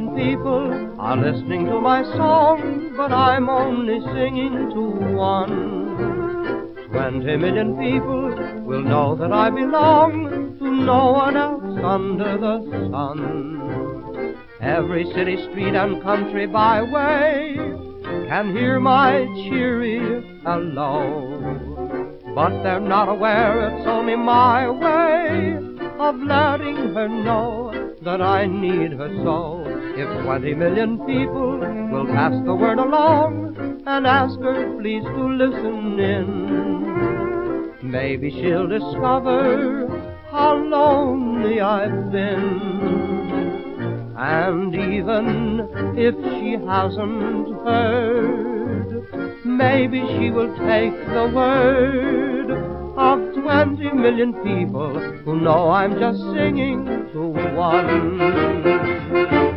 million people are listening to my song, but I'm only singing to one. Twenty million people will know that I belong to no one else under the sun. Every city, street, and country byway can hear my cheery hello. But they're not aware it's only my way of letting her know that I need her so. If twenty million people will pass the word along and ask her please to listen in, maybe she'll discover how lonely I've been. And even if she hasn't heard, maybe she will take the word of twenty million people who know I'm just singing to one.